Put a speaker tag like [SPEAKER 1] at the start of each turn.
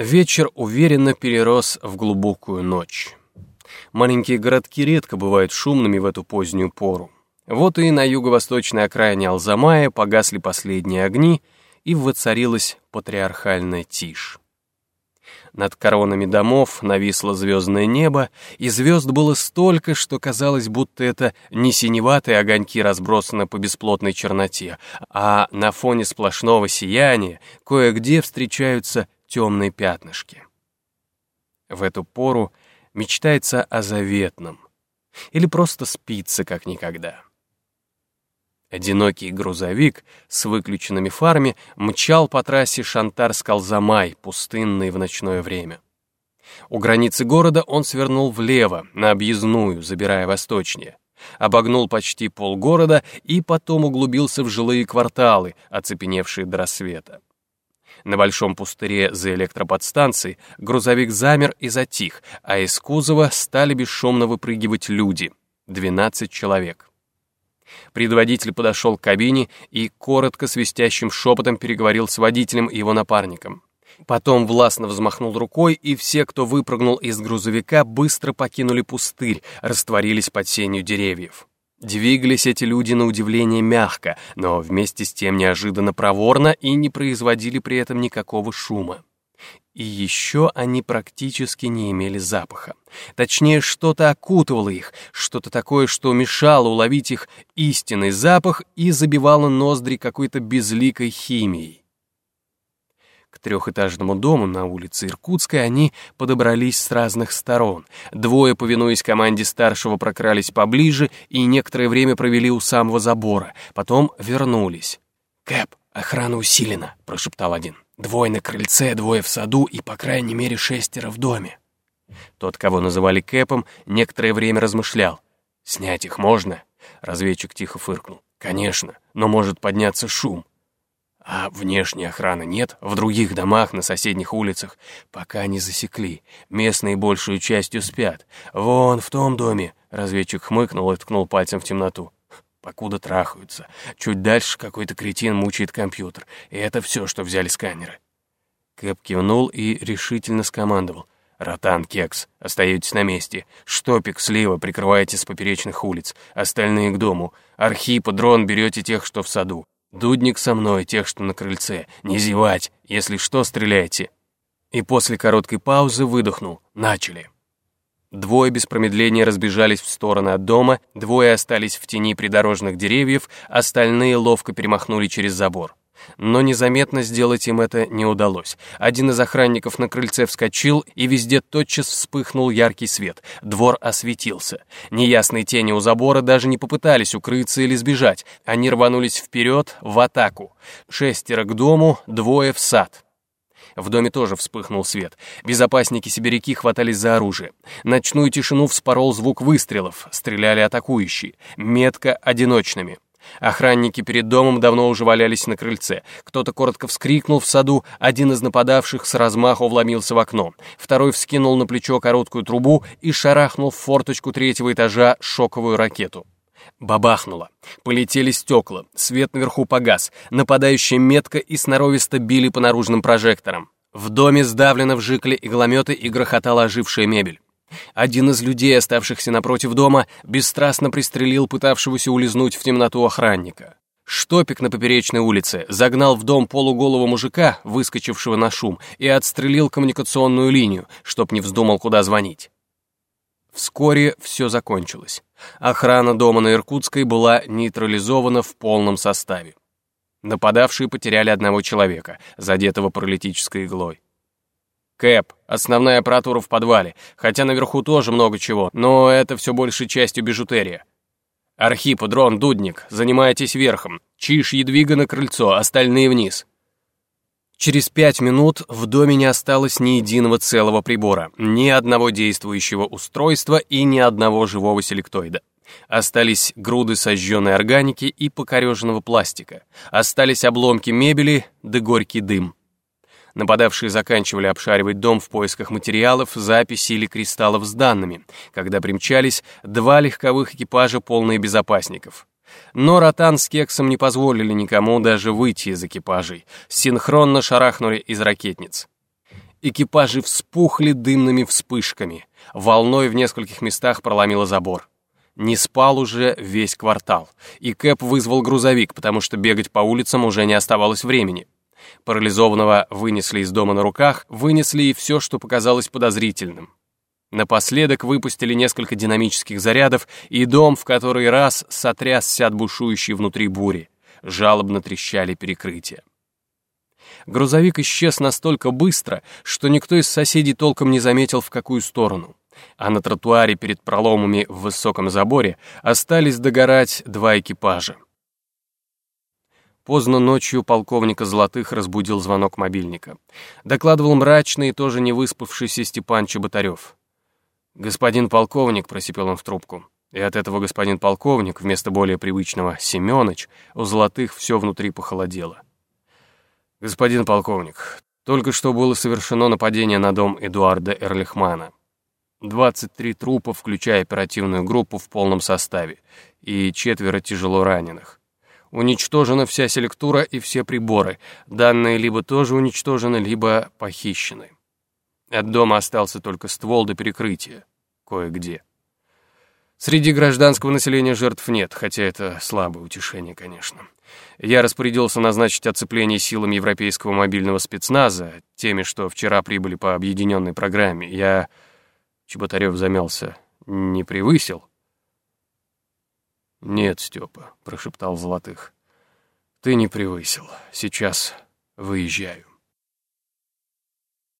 [SPEAKER 1] Вечер уверенно перерос в глубокую ночь. Маленькие городки редко бывают шумными в эту позднюю пору. Вот и на юго-восточной окраине Алзамая погасли последние огни, и воцарилась патриархальная тишь. Над коронами домов нависло звездное небо, и звезд было столько, что казалось, будто это не синеватые огоньки разбросаны по бесплотной черноте, а на фоне сплошного сияния кое-где встречаются темные пятнышки. В эту пору мечтается о заветном или просто спится как никогда. Одинокий грузовик с выключенными фарами мчал по трассе Шантар-Скалзамай, пустынный в ночное время. У границы города он свернул влево, на объездную, забирая восточнее. Обогнул почти полгорода и потом углубился в жилые кварталы, оцепеневшие до рассвета. На большом пустыре за электроподстанцией грузовик замер и затих, а из кузова стали бесшумно выпрыгивать люди. 12 человек. Предводитель подошел к кабине и коротко свистящим шепотом переговорил с водителем и его напарником. Потом властно взмахнул рукой, и все, кто выпрыгнул из грузовика, быстро покинули пустырь, растворились под сенью деревьев. Двигались эти люди на удивление мягко, но вместе с тем неожиданно проворно и не производили при этом никакого шума. И еще они практически не имели запаха. Точнее, что-то окутывало их, что-то такое, что мешало уловить их истинный запах и забивало ноздри какой-то безликой химией. К трехэтажному дому на улице Иркутской они подобрались с разных сторон. Двое, повинуясь команде старшего, прокрались поближе и некоторое время провели у самого забора. Потом вернулись. «Кэп, охрана усилена», — прошептал один. «Двое на крыльце, двое в саду и, по крайней мере, шестеро в доме». Тот, кого называли Кэпом, некоторое время размышлял. «Снять их можно?» Разведчик тихо фыркнул. «Конечно, но может подняться шум. А внешней охраны нет, в других домах, на соседних улицах. Пока не засекли. Местные большую частью спят. Вон, в том доме. Разведчик хмыкнул и ткнул пальцем в темноту. Покуда трахаются. Чуть дальше какой-то кретин мучает компьютер. И это все, что взяли сканеры. Кэп кивнул и решительно скомандовал. «Ротан, Кекс, остаетесь на месте. Штопик, слева, прикрываете с поперечных улиц. Остальные к дому. Архип дрон берете тех, что в саду. Дудник со мной, тех, что на крыльце. Не зевать, если что, стреляйте. И после короткой паузы выдохнул. Начали. Двое без промедления разбежались в стороны от дома, двое остались в тени придорожных деревьев, остальные ловко перемахнули через забор. Но незаметно сделать им это не удалось. Один из охранников на крыльце вскочил, и везде тотчас вспыхнул яркий свет. Двор осветился. Неясные тени у забора даже не попытались укрыться или сбежать. Они рванулись вперед, в атаку. Шестеро к дому, двое в сад. В доме тоже вспыхнул свет. Безопасники-сибиряки хватались за оружие. Ночную тишину вспорол звук выстрелов. Стреляли атакующие. Метко одиночными. Охранники перед домом давно уже валялись на крыльце. Кто-то коротко вскрикнул в саду, один из нападавших с размаху вломился в окно. Второй вскинул на плечо короткую трубу и шарахнул в форточку третьего этажа шоковую ракету. Бабахнуло. Полетели стекла, свет наверху погас, нападающие метко и сноровисто били по наружным прожекторам. В доме сдавленно вжикли иглометы и грохотала ожившая мебель. Один из людей, оставшихся напротив дома, бесстрастно пристрелил пытавшегося улизнуть в темноту охранника. Штопик на поперечной улице загнал в дом полуголого мужика, выскочившего на шум, и отстрелил коммуникационную линию, чтоб не вздумал, куда звонить. Вскоре все закончилось. Охрана дома на Иркутской была нейтрализована в полном составе. Нападавшие потеряли одного человека, задетого паралитической иглой. Кэп, основная аппаратура в подвале, хотя наверху тоже много чего, но это все большей частью бижутерия. Архип, дрон, дудник, занимайтесь верхом. Чиш, едвига на крыльцо, остальные вниз. Через пять минут в доме не осталось ни единого целого прибора, ни одного действующего устройства и ни одного живого селектоида. Остались груды сожженной органики и покореженного пластика. Остались обломки мебели да горький дым. Нападавшие заканчивали обшаривать дом в поисках материалов, записей или кристаллов с данными, когда примчались два легковых экипажа, полные безопасников. Но Ротан с Кексом не позволили никому даже выйти из экипажей, синхронно шарахнули из ракетниц. Экипажи вспухли дымными вспышками. Волной в нескольких местах проломило забор. Не спал уже весь квартал, и Кэп вызвал грузовик, потому что бегать по улицам уже не оставалось времени. Парализованного вынесли из дома на руках, вынесли и все, что показалось подозрительным. Напоследок выпустили несколько динамических зарядов, и дом в который раз сотрясся от бушующей внутри бури. Жалобно трещали перекрытия. Грузовик исчез настолько быстро, что никто из соседей толком не заметил, в какую сторону. А на тротуаре перед проломами в высоком заборе остались догорать два экипажа. Поздно ночью полковника Золотых разбудил звонок мобильника. Докладывал мрачный и тоже не выспавшийся Степан Чеботарев. «Господин полковник», — просипел он в трубку, и от этого господин полковник, вместо более привычного «Семёныч», у Золотых все внутри похолодело. «Господин полковник, только что было совершено нападение на дом Эдуарда Эрлихмана. 23 трупа, включая оперативную группу в полном составе, и четверо тяжело раненых. Уничтожена вся селектура и все приборы. Данные либо тоже уничтожены, либо похищены. От дома остался только ствол до перекрытия. Кое-где. Среди гражданского населения жертв нет, хотя это слабое утешение, конечно. Я распорядился назначить оцепление силами европейского мобильного спецназа, теми, что вчера прибыли по объединенной программе. Я... Чеботарев замялся. Не превысил? «Нет, Степа», — прошептал Золотых. «Ты не превысил. Сейчас выезжаю».